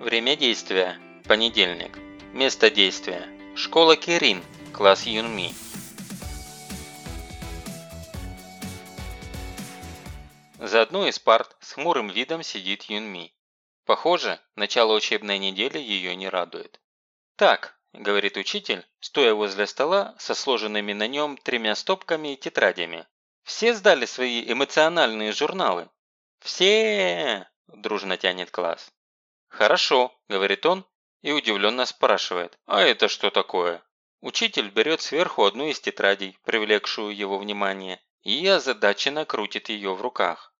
Время действия – понедельник. Место действия – школа Кирин, класс Юнми. За одной из парт с хмурым видом сидит Юнми. Похоже, начало учебной недели ее не радует. «Так», – говорит учитель, стоя возле стола со сложенными на нем тремя стопками и тетрадями. «Все сдали свои эмоциональные журналы?» «Все!» – дружно тянет класс. «Хорошо», – говорит он и удивленно спрашивает, «А это что такое?» Учитель берет сверху одну из тетрадей, привлекшую его внимание, и озадаченно крутит ее в руках.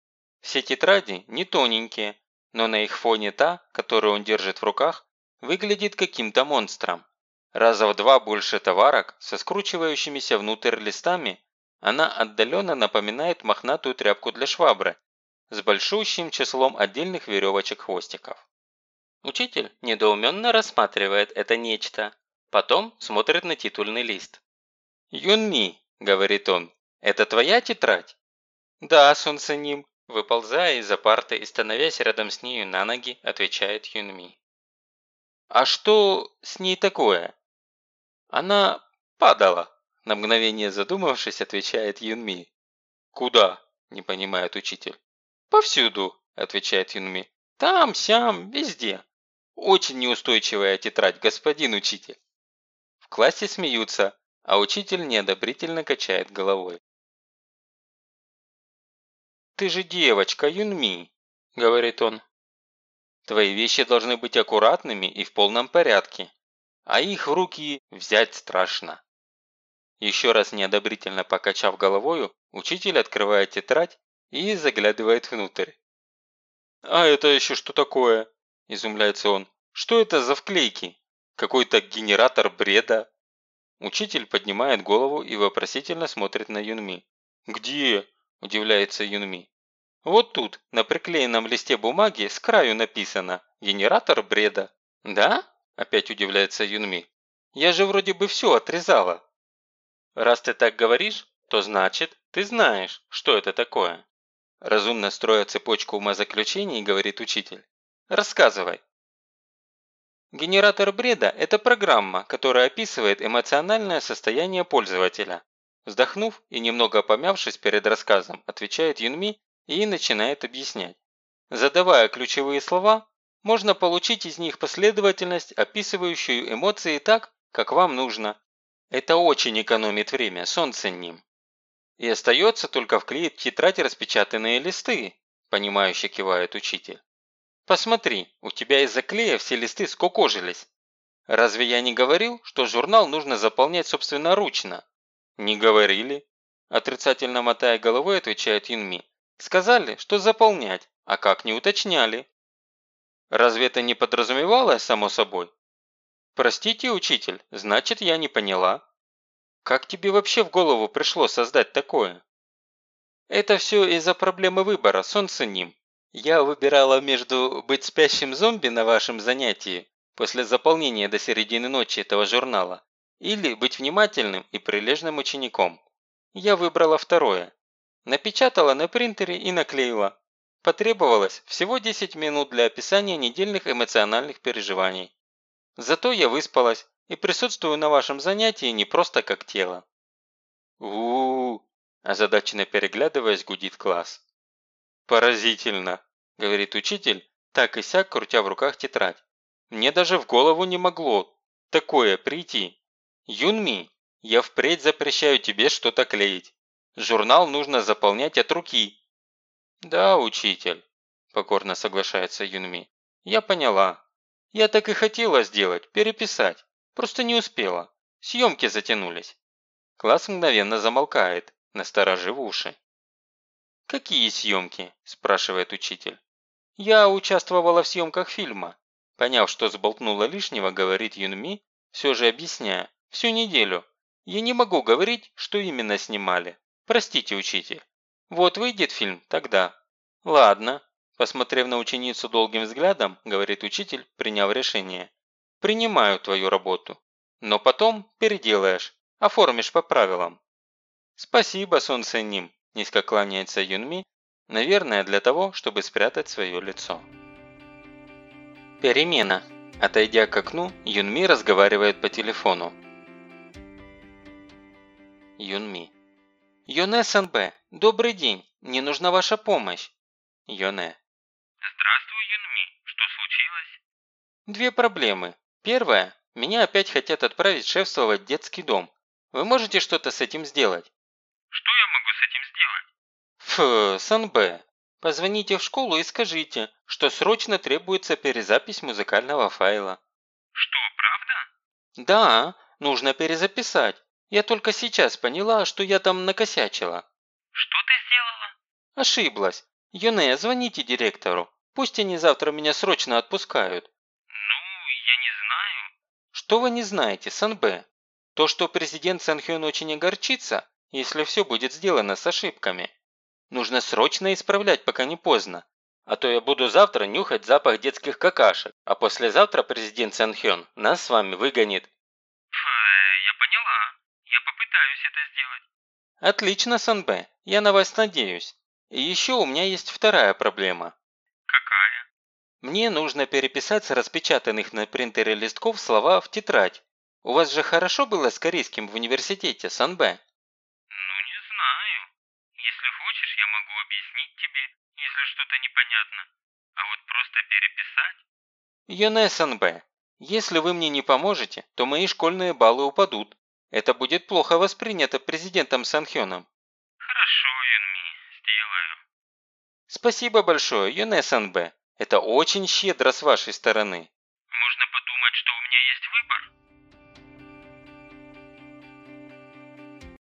Все тетради не тоненькие, но на их фоне та, которую он держит в руках, выглядит каким-то монстром. Раза в два больше товарок со скручивающимися внутрь листами, она отдаленно напоминает мохнатую тряпку для швабры с большущим числом отдельных веревочек-хвостиков. Учитель недоуменно рассматривает это нечто, потом смотрит на титульный лист. «Юнми», – говорит он, – «это твоя тетрадь?» «Да, Сунсеним», – выползая из-за парты и становясь рядом с нею на ноги, отвечает Юнми. «А что с ней такое?» «Она падала», – на мгновение задумавшись, отвечает Юнми. «Куда?» – не понимает учитель. «Повсюду», – отвечает Юнми. «Там, сям, везде». Очень неустойчивая тетрадь, господин учитель. В классе смеются, а учитель неодобрительно качает головой. «Ты же девочка, Юнми», – говорит он. «Твои вещи должны быть аккуратными и в полном порядке, а их в руки взять страшно». Еще раз неодобрительно покачав головою, учитель открывает тетрадь и заглядывает внутрь. «А это еще что такое?» – изумляется он. «Что это за вклейки? Какой-то генератор бреда?» Учитель поднимает голову и вопросительно смотрит на Юнми. «Где?» – удивляется Юнми. «Вот тут, на приклеенном листе бумаги, с краю написано «Генератор бреда». «Да?» – опять удивляется Юнми. «Я же вроде бы все отрезала». «Раз ты так говоришь, то значит, ты знаешь, что это такое». Разумно строя цепочку умозаключений, говорит учитель. Рассказывай. Генератор бреда – это программа, которая описывает эмоциональное состояние пользователя. Вздохнув и немного помявшись перед рассказом, отвечает Юнми и начинает объяснять. Задавая ключевые слова, можно получить из них последовательность, описывающую эмоции так, как вам нужно. Это очень экономит время, солнце ним. И остается только вклеить в тетрадь распечатанные листы, понимающе кивает учитель. Посмотри, у тебя из-за клея все листы скукожились. Разве я не говорил, что журнал нужно заполнять собственноручно? Не говорили. Отрицательно мотая головой, отвечает Юнми. Сказали, что заполнять, а как не уточняли. Разве это не подразумевалось, само собой? Простите, учитель, значит, я не поняла. Как тебе вообще в голову пришло создать такое? Это все из-за проблемы выбора, солнце ним. Я выбирала между быть спящим зомби на вашем занятии после заполнения до середины ночи этого журнала или быть внимательным и прилежным учеником. Я выбрала второе. Напечатала на принтере и наклеила. Потребовалось всего 10 минут для описания недельных эмоциональных переживаний. Зато я выспалась и присутствую на вашем занятии не просто как тело. у, -у, озадаченно переглядываясь, гудит класс. «Поразительно», – говорит учитель, так и сяк, крутя в руках тетрадь. «Мне даже в голову не могло такое прийти. Юнми, я впредь запрещаю тебе что-то клеить. Журнал нужно заполнять от руки». «Да, учитель», – покорно соглашается Юнми. «Я поняла. Я так и хотела сделать, переписать. Просто не успела. Съемки затянулись. Класс мгновенно замолкает, насторожив уши. «Какие съемки?» – спрашивает учитель. «Я участвовала в съемках фильма». Поняв, что сболтнула лишнего, говорит Юнми, все же объясняя. «Всю неделю. Я не могу говорить, что именно снимали. Простите, учитель. Вот выйдет фильм, тогда». «Ладно», – посмотрев на ученицу долгим взглядом, говорит учитель, приняв решение. Принимаю твою работу. Но потом переделаешь, оформишь по правилам. Спасибо, солнце ним, низко кланяется Юнми, наверное, для того, чтобы спрятать свое лицо. Перемена. Отойдя к окну, Юнми разговаривает по телефону. Юнми. Йоне СНБ, добрый день. Мне нужна ваша помощь. Йоне. Здравствуй, Юнми. Что случилось? Две проблемы. Первая. Меня опять хотят отправить шефствовать в детский дом. Вы можете что-то с этим сделать? Что я могу с этим сделать? Фу, СНБ. Позвоните в школу и скажите, что срочно требуется перезапись музыкального файла. Что, правда? Да, нужно перезаписать. Я только сейчас поняла, что я там накосячила. Что ты сделала? Ошиблась. Юне, звоните директору. Пусть они завтра меня срочно отпускают. Ну, я не знаю. Что вы не знаете, Санбэ? То, что президент Санхён очень огорчится, если все будет сделано с ошибками. Нужно срочно исправлять, пока не поздно. А то я буду завтра нюхать запах детских какашек, а послезавтра президент Санхён нас с вами выгонит. Я поняла. Я попытаюсь это сделать. Отлично, Санбэ, я на вас надеюсь. И еще у меня есть вторая проблема. Какая? Мне нужно переписать с распечатанных на принтере листков слова в тетрадь. У вас же хорошо было с корейским в университете, Санбэ? Ну, не знаю. Если хочешь, я могу объяснить тебе, если что-то непонятно. А вот просто переписать? Санбэ, если вы мне не поможете, то мои школьные баллы упадут. Это будет плохо воспринято президентом Санхёном. Хорошо, Юнми, сделаю. Спасибо большое, Санбэ. Это очень щедро с вашей стороны. Можно